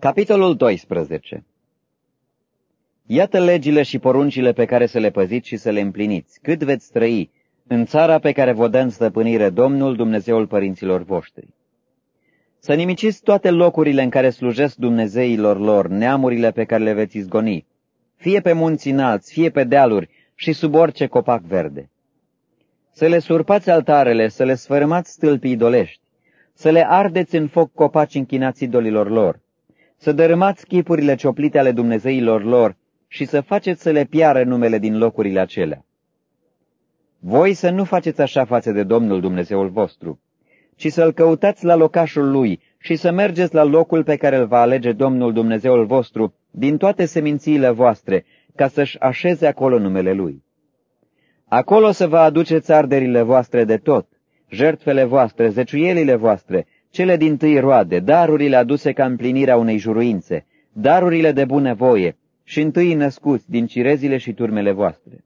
Capitolul 12 Iată legile și poruncile pe care să le păziți și să le împliniți, cât veți trăi, în țara pe care vă dă în stăpânire Domnul Dumnezeul părinților voștri. Să nimiciți toate locurile în care slujesc Dumnezeilor lor, neamurile pe care le veți izgoni, fie pe munți înalți, fie pe dealuri și sub orice copac verde. Să le surpați altarele, să le sfărâmați stâlpii idolești, să le ardeți în foc copaci închinați idolilor lor, să dărâmați chipurile cioplite ale Dumnezeilor lor și să faceți să le piară numele din locurile acelea. Voi să nu faceți așa față de Domnul Dumnezeul vostru, ci să-L căutați la locașul Lui și să mergeți la locul pe care îl va alege Domnul Dumnezeul vostru din toate semințiile voastre, ca să-și așeze acolo numele Lui. Acolo să vă aduceți arderile voastre de tot, jertfele voastre, zeciuielile voastre, cele din tâi roade, darurile aduse ca împlinirea unei juruințe, darurile de bunăvoie și întâi născuți din cirezile și turmele voastre.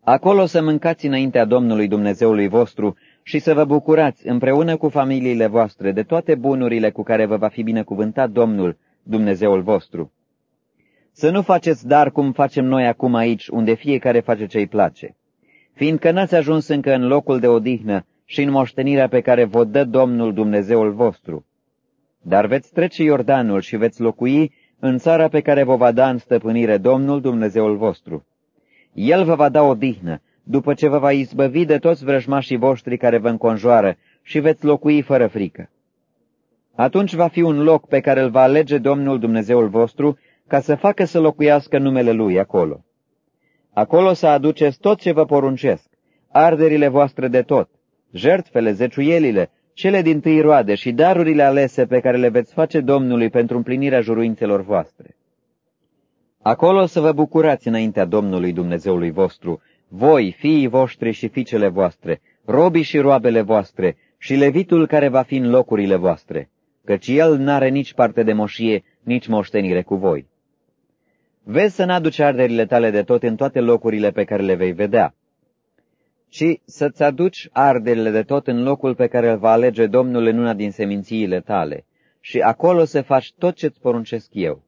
Acolo să mâncați înaintea Domnului Dumnezeului vostru și să vă bucurați împreună cu familiile voastre de toate bunurile cu care vă va fi binecuvântat Domnul, Dumnezeul vostru. Să nu faceți dar cum facem noi acum aici, unde fiecare face ce-i place, fiindcă n-ați ajuns încă în locul de odihnă și în moștenirea pe care vă dă Domnul Dumnezeul vostru. Dar veți trece Iordanul și veți locui în țara pe care vă va da în stăpânire Domnul Dumnezeul vostru. El vă va da odihnă, după ce vă va izbăvi de toți vrăjmașii voștri care vă înconjoară și veți locui fără frică. Atunci va fi un loc pe care îl va alege Domnul Dumnezeul vostru ca să facă să locuiască numele Lui acolo. Acolo să aduceți tot ce vă poruncesc, arderile voastre de tot, jertfele, zeciuielile, cele din tâi roade și darurile alese pe care le veți face Domnului pentru împlinirea juruințelor voastre. Acolo să vă bucurați înaintea Domnului Dumnezeului vostru, voi, fiii voștri și fiicele voastre, robii și roabele voastre și levitul care va fi în locurile voastre, căci el n-are nici parte de moșie, nici moștenire cu voi. Vezi să n-aduci arderile tale de tot în toate locurile pe care le vei vedea, ci să-ți aduci arderile de tot în locul pe care îl va alege Domnul în una din semințiile tale, și acolo să faci tot ce-ți poruncesc eu.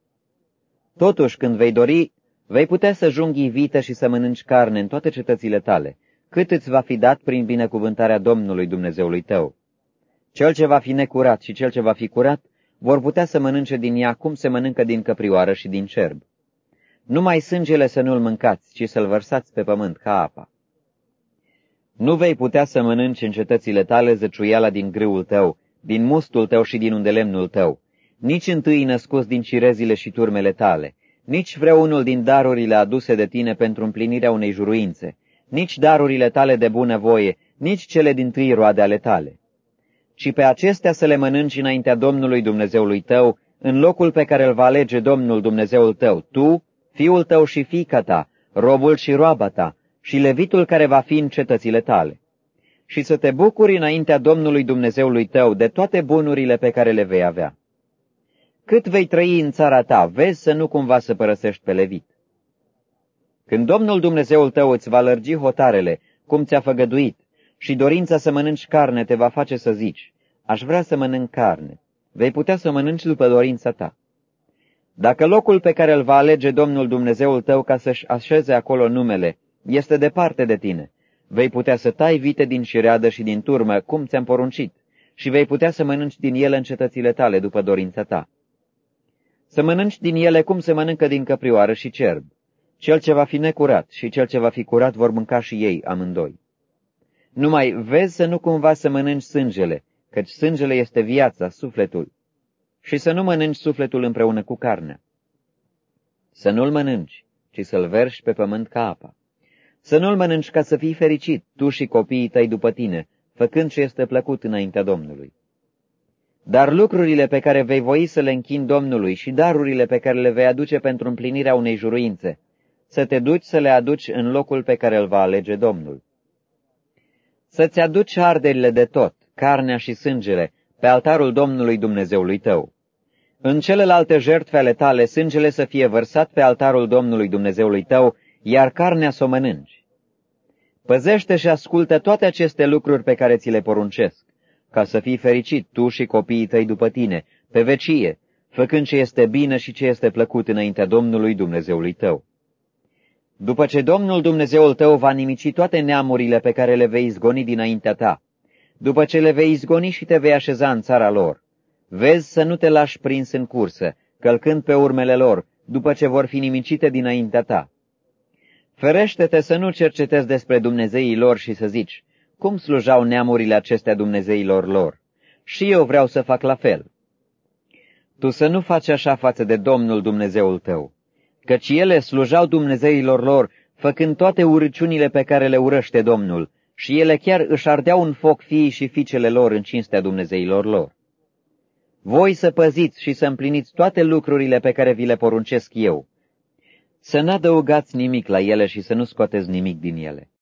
Totuși, când vei dori, vei putea să junghii vită și să mănânci carne în toate cetățile tale, cât îți va fi dat prin binecuvântarea Domnului Dumnezeului tău. Cel ce va fi necurat și cel ce va fi curat vor putea să mănânce din ea cum se mănâncă din căprioară și din cerb. Numai sângele să nu-l mâncați, ci să-l vărsați pe pământ ca apa. Nu vei putea să mănânci în cetățile tale zăciuiala din grâul tău, din mustul tău și din undelemnul tău, nici întâi născuți din cirezile și turmele tale, nici vreunul din darurile aduse de tine pentru împlinirea unei juruințe, nici darurile tale de bună voie, nici cele din tâi roade ale tale. Ci pe acestea să le mănânci înaintea Domnului Dumnezeului tău, în locul pe care îl va alege Domnul Dumnezeul tău, tu, fiul tău și fiica ta, robul și roaba ta, și levitul care va fi în cetățile tale. Și să te bucuri înaintea Domnului Dumnezeului tău de toate bunurile pe care le vei avea. Cât vei trăi în țara ta, vezi să nu cumva să părăsești pe levit. Când Domnul Dumnezeul tău îți va lărgi hotarele, cum ți-a făgăduit, și dorința să mănânci carne te va face să zici, aș vrea să mănânc carne, vei putea să mănânci după dorința ta. Dacă locul pe care îl va alege Domnul Dumnezeul tău ca să-și așeze acolo numele este departe de tine, vei putea să tai vite din șireadă și din turmă, cum ți-am poruncit, și vei putea să mănânci din ele în cetățile tale după dorința ta. Să mănânci din ele cum se mănâncă din căprioară și cerb. Cel ce va fi necurat și cel ce va fi curat vor mânca și ei amândoi. Numai vezi să nu cumva să mănânci sângele, căci sângele este viața, sufletul, și să nu mănânci sufletul împreună cu carnea. Să nu-l mănânci, ci să-l verși pe pământ ca apa. Să nu-l mănânci ca să fii fericit, tu și copiii tăi după tine, făcând ce este plăcut înaintea Domnului. Dar lucrurile pe care vei voi să le închin Domnului și darurile pe care le vei aduce pentru împlinirea unei juruințe, să te duci să le aduci în locul pe care îl va alege Domnul. Să-ți aduci arderile de tot, carnea și sângele, pe altarul Domnului Dumnezeului tău. În celelalte jertfe ale tale, sângele să fie vărsat pe altarul Domnului Dumnezeului tău, iar carnea să o mănânci. Păzește și ascultă toate aceste lucruri pe care ți le poruncesc, ca să fii fericit tu și copiii tăi după tine, pe vecie, făcând ce este bine și ce este plăcut înaintea Domnului Dumnezeului tău. După ce Domnul Dumnezeul tău va nimici toate neamurile pe care le vei izgoni dinaintea ta, după ce le vei izgoni și te vei așeza în țara lor, vezi să nu te lași prins în cursă, călcând pe urmele lor, după ce vor fi nimicite dinaintea ta. Ferește-te să nu cercetezi despre Dumnezeii lor și să zici, cum slujau neamurile acestea Dumnezeilor lor? Și eu vreau să fac la fel. Tu să nu faci așa față de Domnul Dumnezeul tău, căci ele slujau Dumnezeilor lor, făcând toate urăciunile pe care le urăște Domnul, și ele chiar își ardeau în foc fiii și fiicele lor în cinstea Dumnezeilor lor. Voi să păziți și să împliniți toate lucrurile pe care vi le poruncesc eu. Să n-adăugați nimic la ele și să nu scoateți nimic din ele.